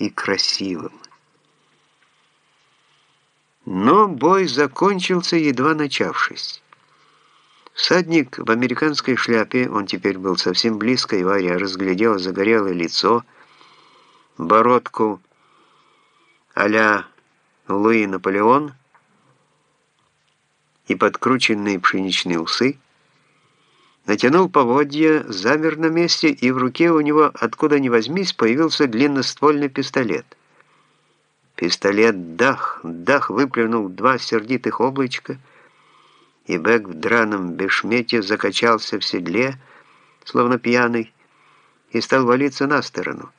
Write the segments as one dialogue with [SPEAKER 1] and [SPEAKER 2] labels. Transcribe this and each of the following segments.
[SPEAKER 1] и красивым. Но бой закончился, едва начавшись. Всадник в американской шляпе, он теперь был совсем близко, и Варя разглядела загорелое лицо, бородку а-ля Луи Наполеон и подкрученные пшеничные усы, натянул поводья, замер на месте, и в руке у него, откуда ни возьмись, появился длинноствольный пистолет. Пистолет «Дах», «Дах» выплюнул два сердитых облачка, и Бек в драном бешмете закачался в седле, словно пьяный, и стал валиться на сторону.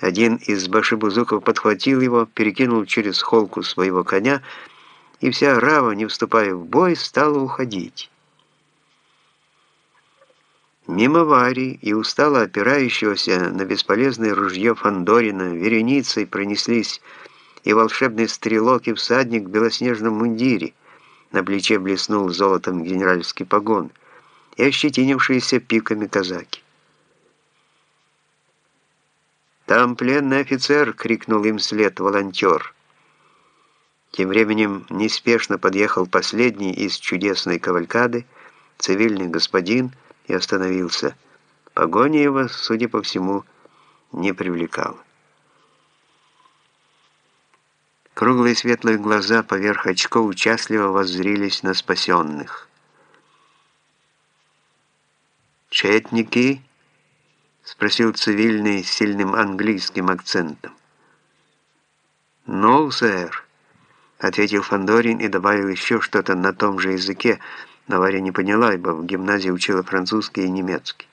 [SPEAKER 1] Один из башибузуков подхватил его, перекинул через холку своего коня, и вся рава, не вступая в бой, стала уходить. Мимо Вари и устало опирающегося на бесполезное ружье Фандорина вереницей пронеслись и волшебный стрелок, и всадник в белоснежном мундире. На плече блеснул золотом генеральский погон и ощетинившиеся пиками казаки. «Там пленный офицер!» — крикнул им след волонтер. Тем временем неспешно подъехал последний из чудесной кавалькады, цивильный господин — и остановился. Погоня его, судя по всему, не привлекала. Круглые светлые глаза поверх очков участливо воззрились на спасенных. «Четники?» — спросил цивильный с сильным английским акцентом. «No, сэр», — ответил Фандорин и добавил еще что-то на том же языке, но Варя не поняла, ибо в гимназии учила французский и немецкий.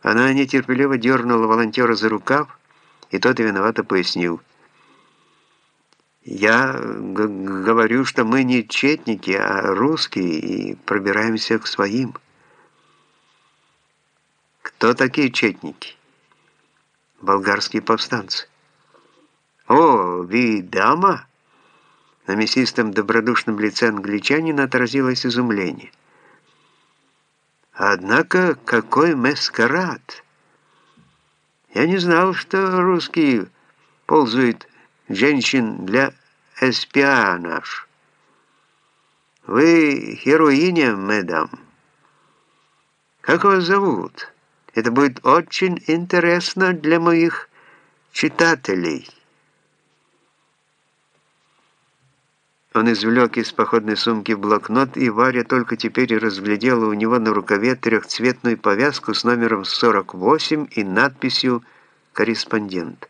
[SPEAKER 1] Она нетерпеливо дернула волонтера за рукав, и тот виновато пояснил. «Я говорю, что мы не четники, а русские, и пробираемся к своим». «Кто такие четники?» «Болгарские повстанцы». «О, вы дама?» На мясистом добродушном лице англичанина отразилось изумление. Однако какой маскарад! Я не знал, что русские ползают женщин для эспионаж. Вы героиня, мэдам. Как вас зовут? Это будет очень интересно для моих читателей». Он извлек из походной сумки блокнот, и Варя только теперь разглядела у него на рукаве трехцветную повязку с номером 48 и надписью «Корреспондент».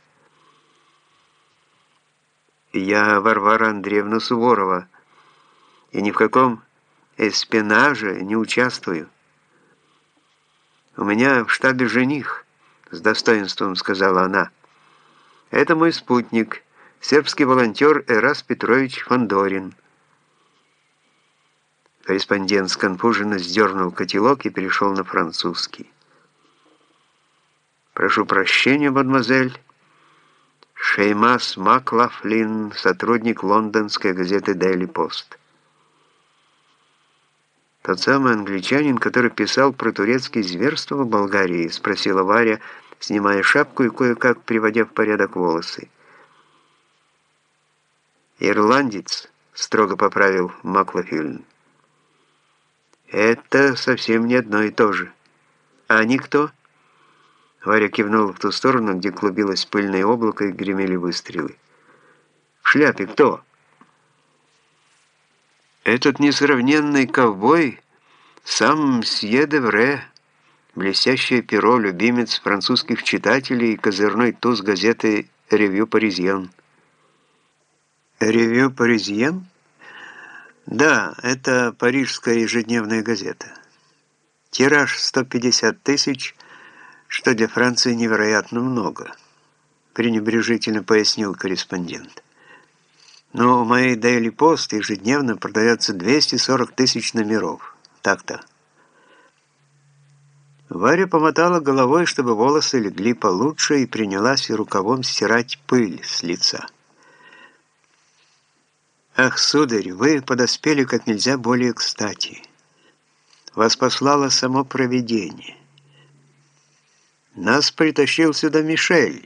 [SPEAKER 1] «Я Варвара Андреевна Суворова, и ни в каком эспенаже не участвую. У меня в штабе жених», — с достоинством сказала она. «Это мой спутник» сербский волонтер Эрас Петрович Фандорин. Корреспондент сконфуженно сдернул котелок и перешел на французский. «Прошу прощения, мадемуазель. Шеймас Маклафлин, сотрудник лондонской газеты «Дейли Пост». «Тот самый англичанин, который писал про турецкие зверства в Болгарии?» — спросила Варя, снимая шапку и кое-как приводя в порядок волосы. «Ирландец», — строго поправил Маклафилин. «Это совсем не одно и то же. А они кто?» Варя кивнула в ту сторону, где клубилось пыльное облако и гремели выстрелы. «В шляпе кто?» «Этот несравненный ковбой, сам Мсье Девре, блестящее перо, любимец французских читателей и козырной туз газеты «Ревью Паризьен». «Ревю Паризьен?» «Да, это парижская ежедневная газета. Тираж 150 тысяч, что для Франции невероятно много», пренебрежительно пояснил корреспондент. «Но у моей Daily Post ежедневно продается 240 тысяч номеров. Так-то». Варя помотала головой, чтобы волосы легли получше, и принялась рукавом стирать пыль с лица. «Ах, сударь, вы подоспели как нельзя более кстати. Вас послало само провидение. Нас притащил сюда Мишель.